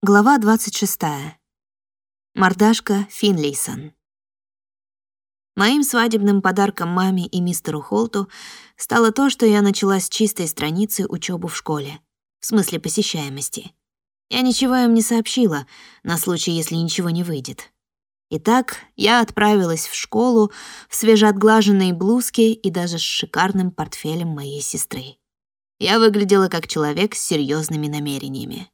Глава 26. Мордашка Финлейсон. Моим свадебным подарком маме и мистеру Холту стало то, что я начала с чистой страницы учебу в школе, в смысле посещаемости. Я ничего им не сообщила, на случай, если ничего не выйдет. Итак, я отправилась в школу в свежеотглаженной блузке и даже с шикарным портфелем моей сестры. Я выглядела как человек с серьезными намерениями.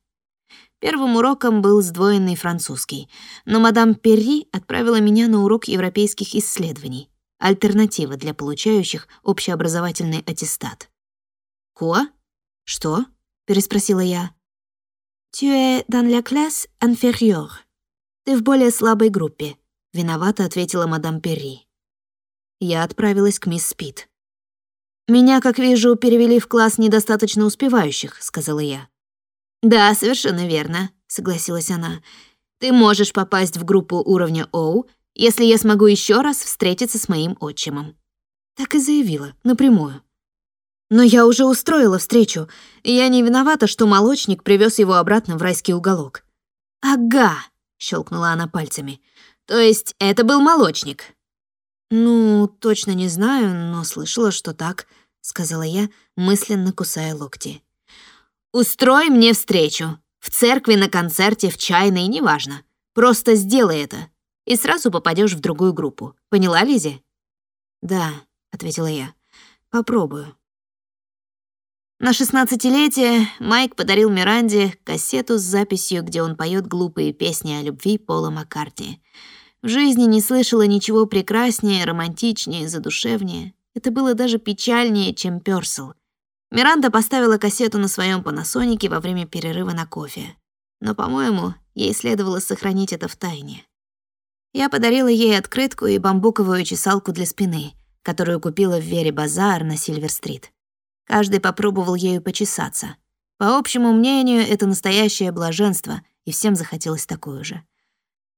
Первым уроком был сдвоенный французский, но мадам Перри отправила меня на урок европейских исследований, альтернатива для получающих общеобразовательный аттестат. «Quoi? Что?» — переспросила я. «Tu es dans la classe inférieure. Ты в более слабой группе», — виновато ответила мадам Перри. Я отправилась к мисс Спит. «Меня, как вижу, перевели в класс недостаточно успевающих», — сказала я. «Да, совершенно верно», — согласилась она. «Ты можешь попасть в группу уровня Оу, если я смогу еще раз встретиться с моим отчимом». Так и заявила, напрямую. Но я уже устроила встречу, и я не виновата, что молочник привез его обратно в райский уголок. «Ага», — щелкнула она пальцами. «То есть это был молочник?» «Ну, точно не знаю, но слышала, что так», — сказала я, мысленно кусая локти. Устрой мне встречу. В церкви, на концерте, в чайной, неважно. Просто сделай это, и сразу попадешь в другую группу. Поняла, Лизи? «Да», — ответила я. «Попробую». На шестнадцатилетие Майк подарил Миранде кассету с записью, где он поет глупые песни о любви Пола Маккартни. В жизни не слышала ничего прекраснее, романтичнее, задушевнее. Это было даже печальнее, чем Пёрсел — Миранда поставила кассету на своем панасонике во время перерыва на кофе. Но, по-моему, ей следовало сохранить это в тайне. Я подарила ей открытку и бамбуковую чесалку для спины, которую купила в Вере Базар на Сильвер-стрит. Каждый попробовал ею почесаться. По общему мнению, это настоящее блаженство, и всем захотелось такую же.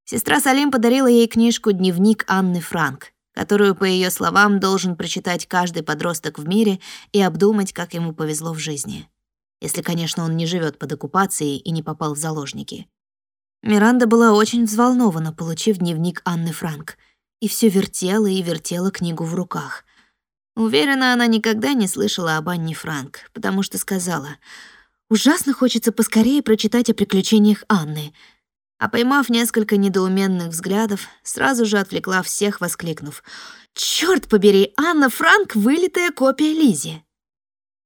Сестра Салим подарила ей книжку «Дневник Анны Франк», которую, по ее словам, должен прочитать каждый подросток в мире и обдумать, как ему повезло в жизни. Если, конечно, он не живет под оккупацией и не попал в заложники. Миранда была очень взволнована, получив дневник Анны Франк, и все вертела и вертела книгу в руках. Уверена, она никогда не слышала об Анне Франк, потому что сказала, «Ужасно хочется поскорее прочитать о приключениях Анны», а поймав несколько недоуменных взглядов, сразу же отвлекла всех, воскликнув «Чёрт побери, Анна Франк — вылитая копия Лизи!»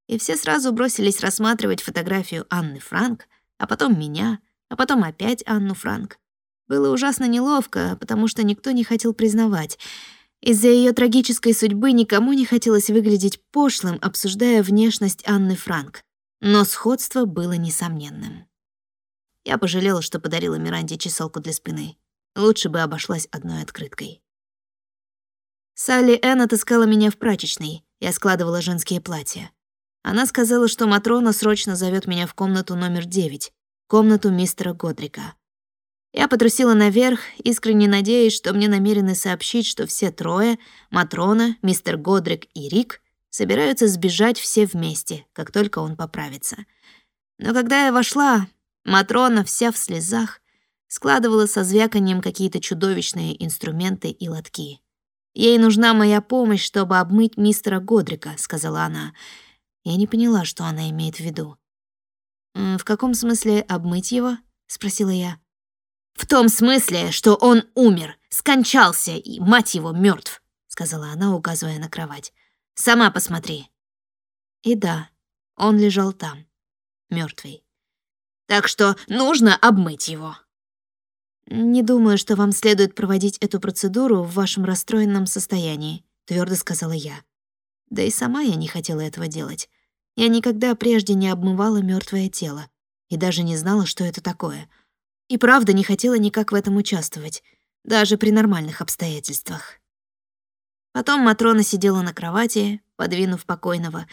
И все сразу бросились рассматривать фотографию Анны Франк, а потом меня, а потом опять Анну Франк. Было ужасно неловко, потому что никто не хотел признавать. Из-за ее трагической судьбы никому не хотелось выглядеть пошлым, обсуждая внешность Анны Франк. Но сходство было несомненным. Я пожалела, что подарила Миранде чесалку для спины. Лучше бы обошлась одной открыткой. Салли Энн отыскала меня в прачечной. Я складывала женские платья. Она сказала, что Матрона срочно зовет меня в комнату номер девять, комнату мистера Годрика. Я потрусила наверх, искренне надеясь, что мне намерены сообщить, что все трое — Матрона, мистер Годрик и Рик — собираются сбежать все вместе, как только он поправится. Но когда я вошла, Матрона, вся в слезах, складывала со звяканием какие-то чудовищные инструменты и лотки. «Ей нужна моя помощь, чтобы обмыть мистера Годрика», — сказала она. Я не поняла, что она имеет в виду. «В каком смысле обмыть его?» — спросила я. «В том смысле, что он умер, скончался и, мать его, мертв, сказала она, указывая на кровать. «Сама посмотри». И да, он лежал там, мертвый так что нужно обмыть его. «Не думаю, что вам следует проводить эту процедуру в вашем расстроенном состоянии», — твердо сказала я. Да и сама я не хотела этого делать. Я никогда прежде не обмывала мертвое тело и даже не знала, что это такое. И правда не хотела никак в этом участвовать, даже при нормальных обстоятельствах. Потом Матрона сидела на кровати, подвинув покойного,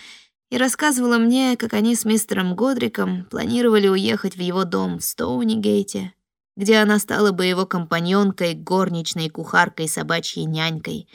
и рассказывала мне, как они с мистером Годриком планировали уехать в его дом в Стоунигейте, где она стала бы его компаньонкой, горничной, кухаркой, собачьей нянькой.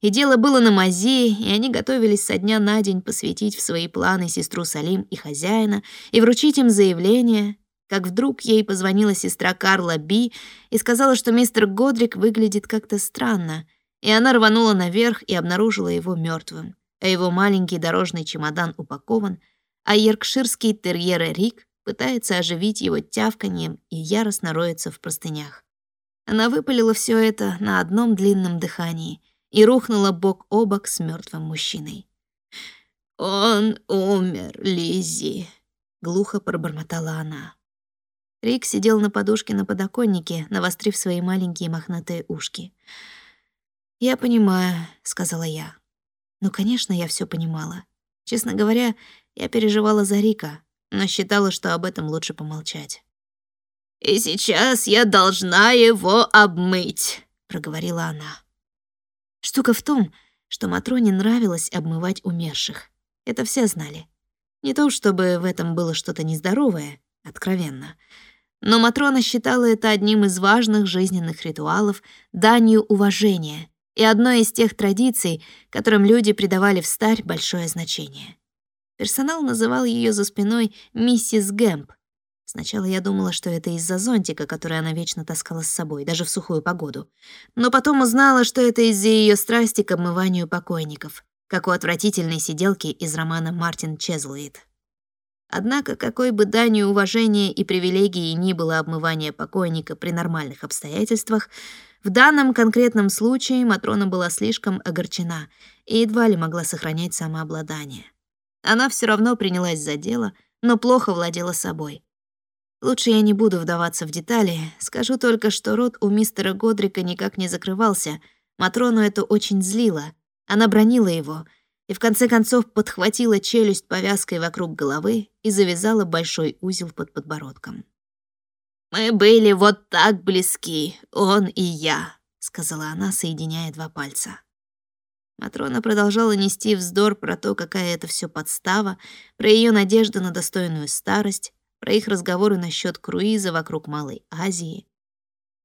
И дело было на мази, и они готовились со дня на день посвятить в свои планы сестру Салим и хозяина и вручить им заявление. как вдруг ей позвонила сестра Карла Би и сказала, что мистер Годрик выглядит как-то странно, и она рванула наверх и обнаружила его мертвым, а его маленький дорожный чемодан упакован, а йоркширский терьер Рик пытается оживить его тявканьем и яростно роется в простынях. Она выпалила все это на одном длинном дыхании и рухнула бок о бок с мертвым мужчиной. «Он умер, Лиззи», — глухо пробормотала она. Рик сидел на подушке на подоконнике, навострив свои маленькие мохнатые ушки. «Я понимаю», — сказала я. Ну, конечно, я все понимала. Честно говоря, я переживала за Рика, но считала, что об этом лучше помолчать. «И сейчас я должна его обмыть», — проговорила она. Штука в том, что Матроне нравилось обмывать умерших. Это все знали. Не то чтобы в этом было что-то нездоровое, откровенно — но Матрона считала это одним из важных жизненных ритуалов, данью уважения и одной из тех традиций, которым люди придавали в старь большое значение. Персонал называл ее за спиной «миссис Гэмп». Сначала я думала, что это из-за зонтика, который она вечно таскала с собой, даже в сухую погоду. Но потом узнала, что это из-за ее страсти к обмыванию покойников, как у отвратительной сиделки из романа «Мартин Чезлуит». Однако, какой бы данью уважения и привилегии ни было обмывание покойника при нормальных обстоятельствах, в данном конкретном случае Матрона была слишком огорчена и едва ли могла сохранять самообладание. Она все равно принялась за дело, но плохо владела собой. Лучше я не буду вдаваться в детали, скажу только, что рот у мистера Годрика никак не закрывался, Матрону это очень злило. Она бронила его — и в конце концов подхватила челюсть повязкой вокруг головы и завязала большой узел под подбородком. «Мы были вот так близки, он и я», — сказала она, соединяя два пальца. Матрона продолжала нести вздор про то, какая это все подстава, про ее надежды на достойную старость, про их разговоры насчет круиза вокруг Малой Азии.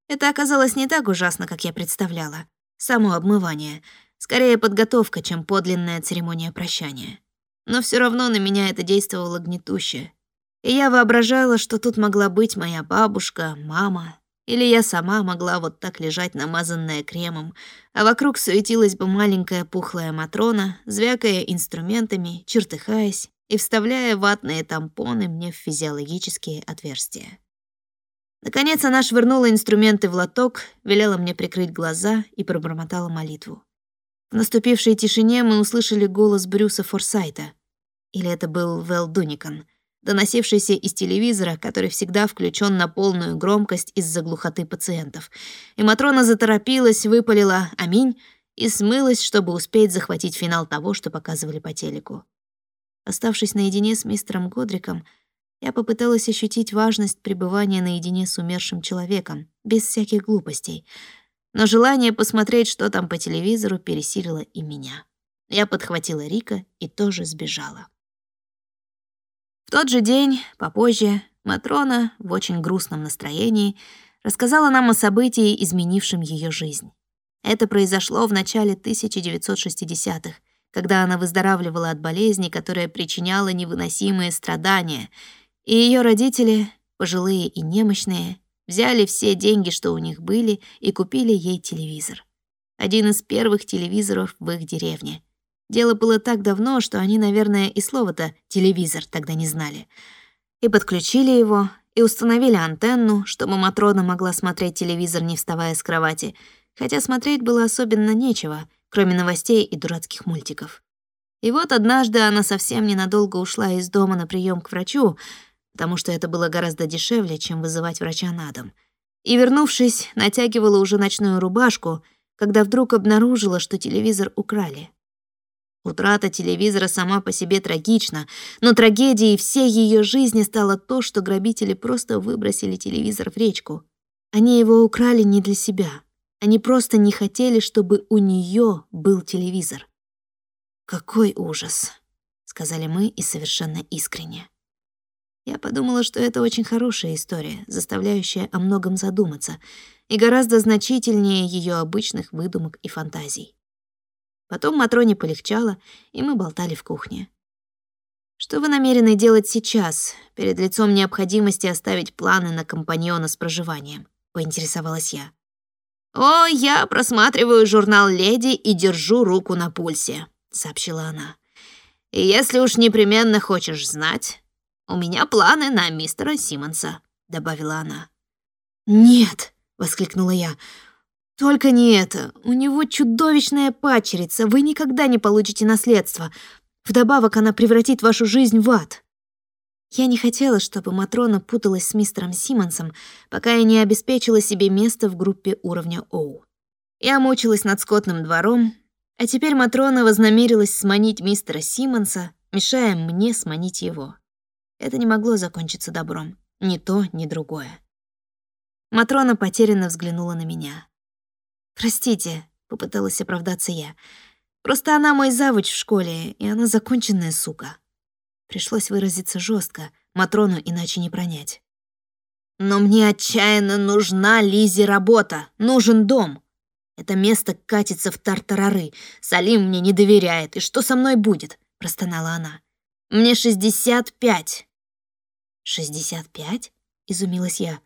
Это оказалось не так ужасно, как я представляла. Само обмывание — Скорее подготовка, чем подлинная церемония прощания. Но все равно на меня это действовало гнетуще. И я воображала, что тут могла быть моя бабушка, мама, или я сама могла вот так лежать, намазанная кремом, а вокруг суетилась бы маленькая пухлая Матрона, звякая инструментами, чертыхаясь и вставляя ватные тампоны мне в физиологические отверстия. Наконец она швырнула инструменты в лоток, велела мне прикрыть глаза и пробормотала молитву. В наступившей тишине мы услышали голос Брюса Форсайта. Или это был Вэл Дуникан, доносившийся из телевизора, который всегда включен на полную громкость из-за глухоты пациентов. И Матрона заторопилась, выпалила «Аминь» и смылась, чтобы успеть захватить финал того, что показывали по телеку. Оставшись наедине с мистером Годриком, я попыталась ощутить важность пребывания наедине с умершим человеком, без всяких глупостей — но желание посмотреть, что там по телевизору, пересилило и меня. Я подхватила Рика и тоже сбежала. Тот же день, попозже, Матрона в очень грустном настроении рассказала нам о событии, изменившем ее жизнь. Это произошло в начале 1960-х, когда она выздоравливала от болезни, которая причиняла невыносимые страдания, и ее родители, пожилые и немощные, Взяли все деньги, что у них были, и купили ей телевизор. Один из первых телевизоров в их деревне. Дело было так давно, что они, наверное, и слово-то «телевизор» тогда не знали. И подключили его, и установили антенну, чтобы Матрона могла смотреть телевизор, не вставая с кровати, хотя смотреть было особенно нечего, кроме новостей и дурацких мультиков. И вот однажды она совсем ненадолго ушла из дома на прием к врачу, потому что это было гораздо дешевле, чем вызывать врача на дом. И, вернувшись, натягивала уже ночную рубашку, когда вдруг обнаружила, что телевизор украли. Утрата телевизора сама по себе трагична, но трагедией всей ее жизни стало то, что грабители просто выбросили телевизор в речку. Они его украли не для себя. Они просто не хотели, чтобы у нее был телевизор. «Какой ужас», — сказали мы и совершенно искренне. Я подумала, что это очень хорошая история, заставляющая о многом задуматься, и гораздо значительнее ее обычных выдумок и фантазий. Потом Матроне полегчало, и мы болтали в кухне. Что вы намерены делать сейчас, перед лицом необходимости оставить планы на компаньона с проживанием? Поинтересовалась я. «О, я просматриваю журнал «Леди» и держу руку на пульсе», — сообщила она. «И если уж непременно хочешь знать, у меня планы на мистера Симмонса», — добавила она. «Нет», — воскликнула я, — «только не это. У него чудовищная падчерица, вы никогда не получите наследство. Вдобавок она превратит вашу жизнь в ад. Я не хотела, чтобы Матрона путалась с мистером Симмонсом, пока я не обеспечила себе место в группе уровня Оу. Я мучилась над скотным двором, а теперь Матрона вознамерилась сманить мистера Симмонса, мешая мне сманить его. Это не могло закончиться добром. Ни то, ни другое. Матрона потерянно взглянула на меня. «Простите», — попыталась оправдаться я, — Просто она мой завуч в школе, и она законченная сука. Пришлось выразиться жестко, Матрону иначе не пронять. Но мне отчаянно нужна Лизе работа, нужен дом. Это место катится в тартарары. Салим мне не доверяет, и что со мной будет? простонала она. Мне шестьдесят пять. Шестьдесят пять? изумилась я.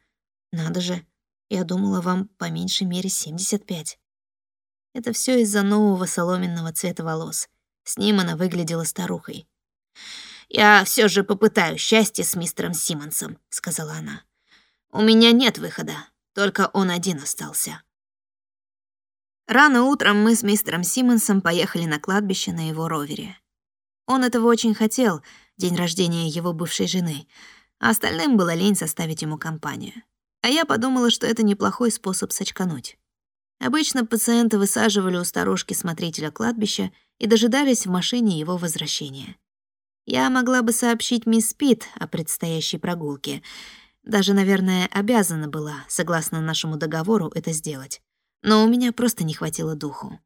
Надо же, я думала, вам по меньшей мере семьдесят пять. Это все из-за нового соломенного цвета волос. С ним она выглядела старухой. «Я все же попытаю счастье с мистером Симмонсом», — сказала она. «У меня нет выхода, только он один остался». Рано утром мы с мистером Симмонсом поехали на кладбище на его ровере. Он этого очень хотел, день рождения его бывшей жены, а остальным было лень составить ему компанию. А я подумала, что это неплохой способ сочкануть. Обычно пациенты высаживали у старушки смотрителя кладбища и дожидались в машине его возвращения. Я могла бы сообщить мисс Пит о предстоящей прогулке. Даже, наверное, обязана была, согласно нашему договору, это сделать. Но у меня просто не хватило духу.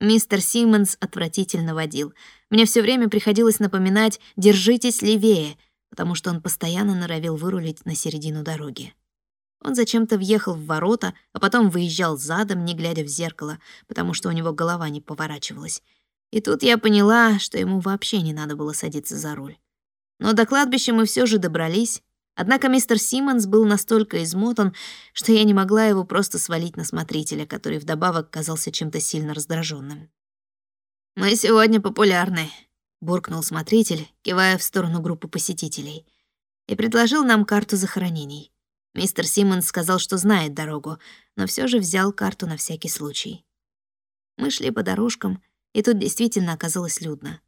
Мистер Симмонс отвратительно водил. Мне все время приходилось напоминать «держитесь левее», потому что он постоянно норовил вырулить на середину дороги. Он зачем-то въехал в ворота, а потом выезжал задом, не глядя в зеркало, потому что у него голова не поворачивалась. И тут я поняла, что ему вообще не надо было садиться за руль. Но до кладбища мы все же добрались. Однако мистер Симмонс был настолько измотан, что я не могла его просто свалить на смотрителя, который вдобавок казался чем-то сильно раздраженным. «Мы сегодня популярны», — буркнул смотритель, кивая в сторону группы посетителей, и предложил нам карту захоронений. Мистер Симмонс сказал, что знает дорогу, но все же взял карту на всякий случай. Мы шли по дорожкам, и тут действительно оказалось людно.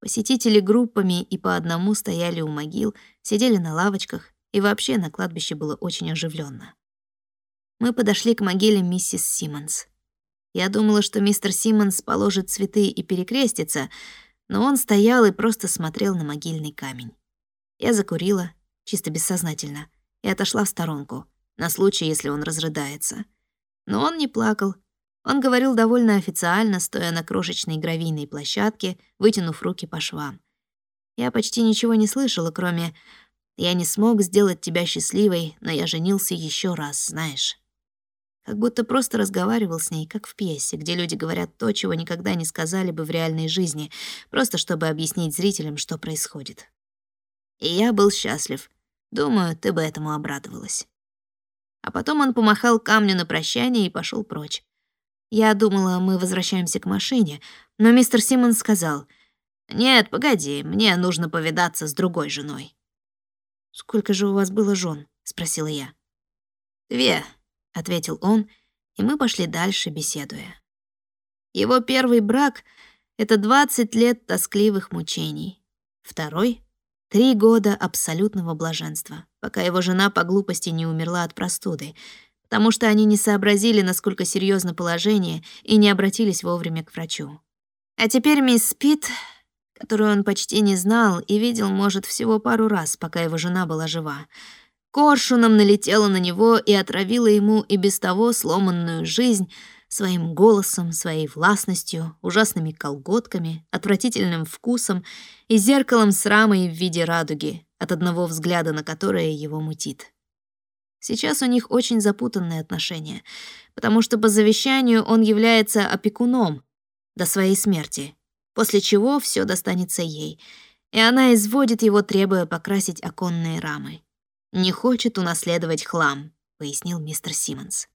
Посетители группами и по одному стояли у могил, сидели на лавочках, и вообще на кладбище было очень оживленно. Мы подошли к могиле миссис Симмонс. Я думала, что мистер Симмонс положит цветы и перекрестится, но он стоял и просто смотрел на могильный камень. Я закурила, чисто бессознательно — и отошла в сторонку, на случай, если он разрыдается. Но он не плакал. Он говорил довольно официально, стоя на крошечной гравийной площадке, вытянув руки по швам. Я почти ничего не слышала, кроме «Я не смог сделать тебя счастливой, но я женился еще раз, знаешь». Как будто просто разговаривал с ней, как в пьесе, где люди говорят то, чего никогда не сказали бы в реальной жизни, просто чтобы объяснить зрителям, что происходит. И я был счастлив, Думаю, ты бы этому обрадовалась. А потом он помахал камню на прощание и пошел прочь. Я думала, мы возвращаемся к машине, но мистер Симмонс сказал, «Нет, погоди, мне нужно повидаться с другой женой». «Сколько же у вас было жен?» — спросила я. «Две», — ответил он, и мы пошли дальше, беседуя. Его первый брак — это 20 лет тоскливых мучений. Второй Три года абсолютного блаженства, пока его жена по глупости не умерла от простуды, потому что они не сообразили, насколько серьезно положение, и не обратились вовремя к врачу. А теперь мисс Пит, которую он почти не знал и видел, может, всего пару раз, пока его жена была жива, коршуном налетела на него и отравила ему и без того сломанную жизнь — своим голосом, своей властностью, ужасными колготками, отвратительным вкусом и зеркалом с рамой в виде радуги, от одного взгляда на которое его мутит. Сейчас у них очень запутанные отношения, потому что по завещанию он является опекуном до своей смерти, после чего все достанется ей. и она изводит его, требуя покрасить оконные рамы. «Не хочет унаследовать хлам», — пояснил мистер Симмонс.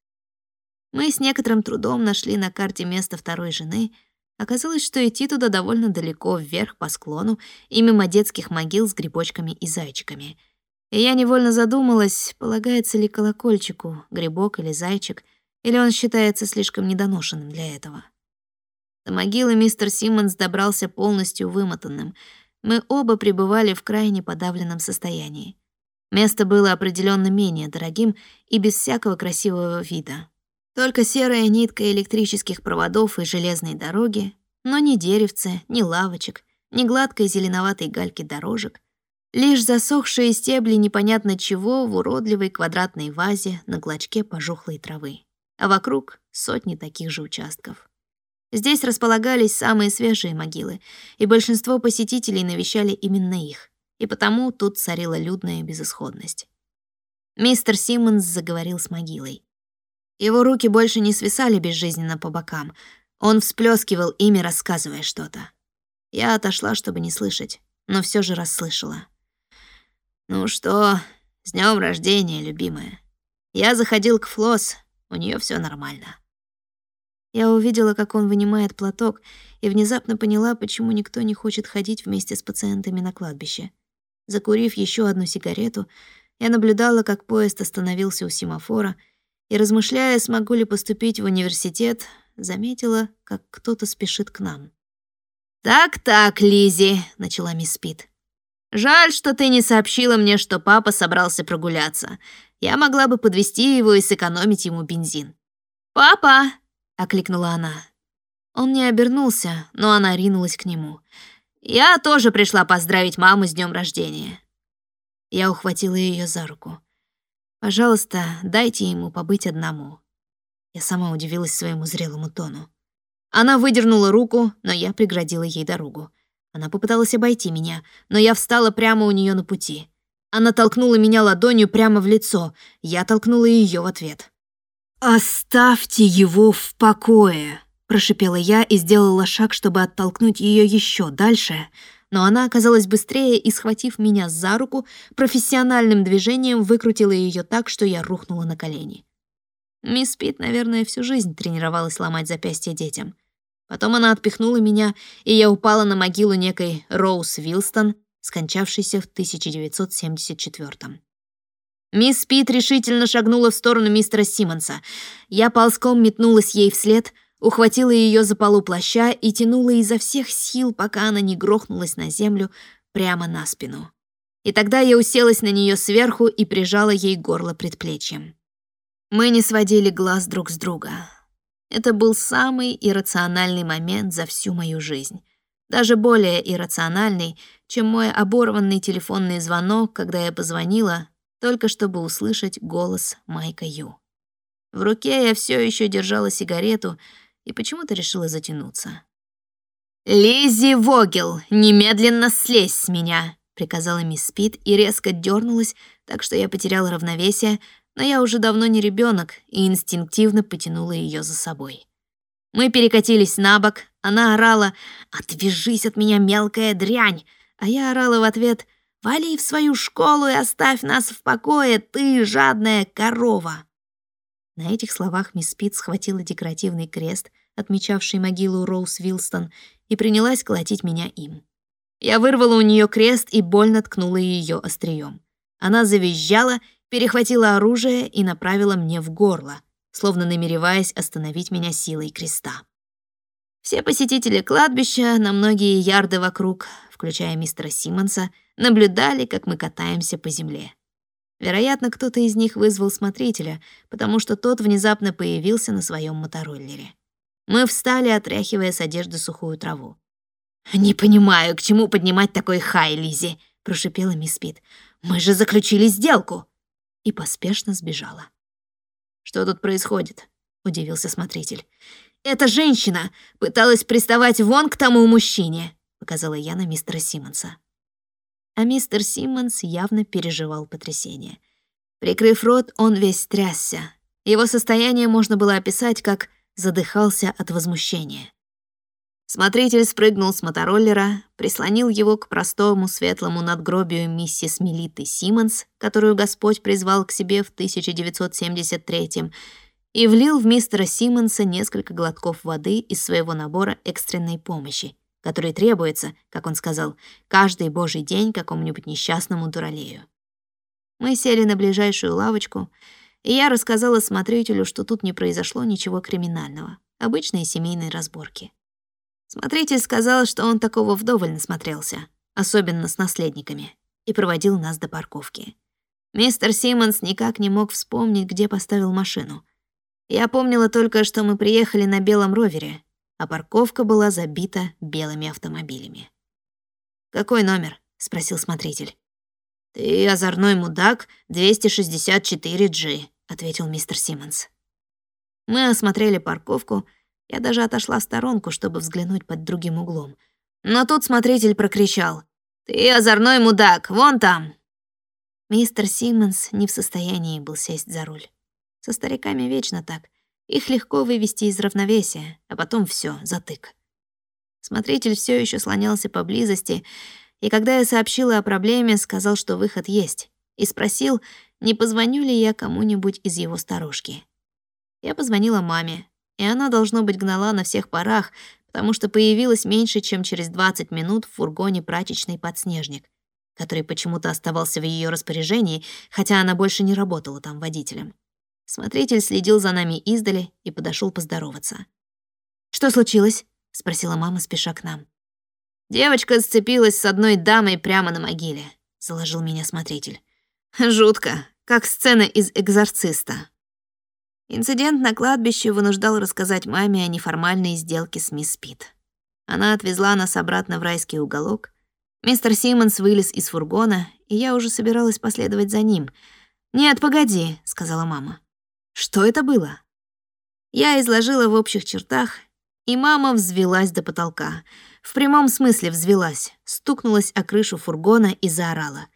Мы с некоторым трудом нашли на карте место второй жены. Оказалось, что идти туда довольно далеко, вверх по склону и мимо детских могил с грибочками и зайчиками. И я невольно задумалась, полагается ли колокольчику грибок или зайчик, или он считается слишком недоношенным для этого. До могилы мистер Симмонс добрался полностью вымотанным. Мы оба пребывали в крайне подавленном состоянии. Место было определенно менее дорогим и без всякого красивого вида. Только серая нитка электрических проводов и железной дороги, но ни деревца, ни лавочек, ни гладкой зеленоватой гальки дорожек, лишь засохшие стебли непонятно чего в уродливой квадратной вазе на клочке пожухлой травы, а вокруг сотни таких же участков. Здесь располагались самые свежие могилы, и большинство посетителей навещали именно их, и потому тут царила людная безысходность. Мистер Симмонс заговорил с могилой. Его руки больше не свисали безжизненно по бокам. Он всплескивал ими, рассказывая что-то. Я отошла, чтобы не слышать, но все же расслышала. «Ну что, с днем рождения, любимая. Я заходил к Флос, у нее все нормально». Я увидела, как он вынимает платок, и внезапно поняла, почему никто не хочет ходить вместе с пациентами на кладбище. Закурив еще одну сигарету, я наблюдала, как поезд остановился у семафора — и, размышляя, смогу ли поступить в университет, заметила, как кто-то спешит к нам. «Так-так, Лизи, начала мисс Пит. «Жаль, что ты не сообщила мне, что папа собрался прогуляться. Я могла бы подвести его и сэкономить ему бензин». «Папа!» — окликнула она. Он не обернулся, но она ринулась к нему. «Я тоже пришла поздравить маму с днем рождения». Я ухватила ее за руку. Пожалуйста, дайте ему побыть одному. Я сама удивилась своему зрелому тону. Она выдернула руку, но я преградила ей дорогу. Она попыталась обойти меня, но я встала прямо у нее на пути. Она толкнула меня ладонью прямо в лицо. Я толкнула ее в ответ. «Оставьте его в покое!» Прошипела я и сделала шаг, чтобы оттолкнуть ее еще дальше, но она оказалась быстрее и, схватив меня за руку, профессиональным движением выкрутила ее так, что я рухнула на колени. Мисс Пит, наверное, всю жизнь тренировалась ломать запястья детям. Потом она отпихнула меня, и я упала на могилу некой Роуз Вилстон, скончавшейся в 1974 -м. Мисс Пит решительно шагнула в сторону мистера Симмонса. Я ползком метнулась ей вслед, ухватила ее за полу плаща и тянула изо всех сил, пока она не грохнулась на землю прямо на спину. И тогда я уселась на нее сверху и прижала ей горло предплечьем. Мы не сводили глаз друг с друга. Это был самый иррациональный момент за всю мою жизнь. Даже более иррациональный, чем мой оборванный телефонный звонок, когда я позвонила, только чтобы услышать голос Майка Ю. В руке я все еще держала сигарету, и почему-то решила затянуться. «Лиззи Вогел, немедленно слезь с меня!» — приказала мисс Пит и резко дернулась, так что я потеряла равновесие, но я уже давно не ребенок и инстинктивно потянула ее за собой. Мы перекатились на бок, она орала «Отвяжись от меня, мелкая дрянь!» А я орала в ответ «Вали в свою школу и оставь нас в покое, ты жадная корова!» На этих словах мисс Пит схватила декоративный крест, отмечавший могилу Роуз Вилстон, и принялась колотить меня им. Я вырвала у нее крест и больно ткнула ее острием. Она завизжала, перехватила оружие и направила мне в горло, словно намереваясь остановить меня силой креста. Все посетители кладбища на многие ярды вокруг, включая мистера Симмонса, наблюдали, как мы катаемся по земле. Вероятно, кто-то из них вызвал смотрителя, потому что тот внезапно появился на своем мотороллере. Мы встали, отряхивая с одежды сухую траву. «Не понимаю, к чему поднимать такой хай, Лизи, прошипела мисс Пит. «Мы же заключили сделку!» И поспешно сбежала. «Что тут происходит?» — удивился смотритель. «Эта женщина пыталась приставать вон к тому мужчине», — показала я на мистера Симмонса а мистер Симмонс явно переживал потрясение. Прикрыв рот, он весь трясся. Его состояние можно было описать как «задыхался от возмущения». Смотритель спрыгнул с мотороллера, прислонил его к простому светлому надгробию миссис Мелиты Симмонс, которую Господь призвал к себе в 1973 и влил в мистера Симмонса несколько глотков воды из своего набора экстренной помощи, который требуется, как он сказал, каждый божий день какому-нибудь несчастному дуралею. Мы сели на ближайшую лавочку, и я рассказала смотрителю, что тут не произошло ничего криминального, обычные семейные разборки. Смотритель сказал, что он такого вдоволь насмотрелся, особенно с наследниками, и проводил нас до парковки. Мистер Симмонс никак не мог вспомнить, где поставил машину. Я помнила только, что мы приехали на белом ровере, а парковка была забита белыми автомобилями. «Какой номер?» — спросил смотритель. «Ты озорной мудак 264G», — ответил мистер Симмонс. Мы осмотрели парковку — я даже отошла в сторонку, чтобы взглянуть под другим углом. Но тут смотритель прокричал. «Ты озорной мудак, вон там!» Мистер Симмонс не в состоянии был сесть за руль. Со стариками вечно так. Их легко вывести из равновесия, а потом все, затык. Смотритель все еще слонялся поблизости, и когда я сообщила о проблеме, сказал, что выход есть, и спросил, не позвоню ли я кому-нибудь из его старушки. Я позвонила маме, и она, должно быть, гнала на всех парах, потому что появилась меньше, чем через 20 минут в фургоне прачечный подснежник, который почему-то оставался в ее распоряжении, хотя она больше не работала там водителем. Смотритель следил за нами издали и подошел поздороваться. «Что случилось?» — спросила мама, спеша к нам. «Девочка сцепилась с одной дамой прямо на могиле», — заложил меня смотритель. «Жутко, как сцена из «Экзорциста». Инцидент на кладбище вынуждал рассказать маме о неформальной сделке с мисс Пит. Она отвезла нас обратно в райский уголок. Мистер Симмонс вылез из фургона, и я уже собиралась последовать за ним. «Нет, погоди», — сказала мама. «Что это было?» Я изложила в общих чертах, и мама взвелась до потолка. В прямом смысле взвелась, стукнулась о крышу фургона и заорала.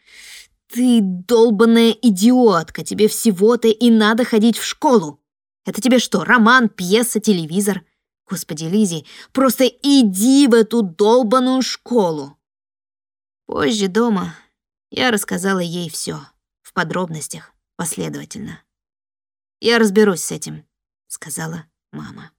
«Ты долбанная идиотка, тебе всего-то и надо ходить в школу! Это тебе что, роман, пьеса, телевизор? Господи, Лизи, просто иди в эту долбаную школу!» Позже дома я рассказала ей все в подробностях, последовательно. «Я разберусь с этим», — сказала мама.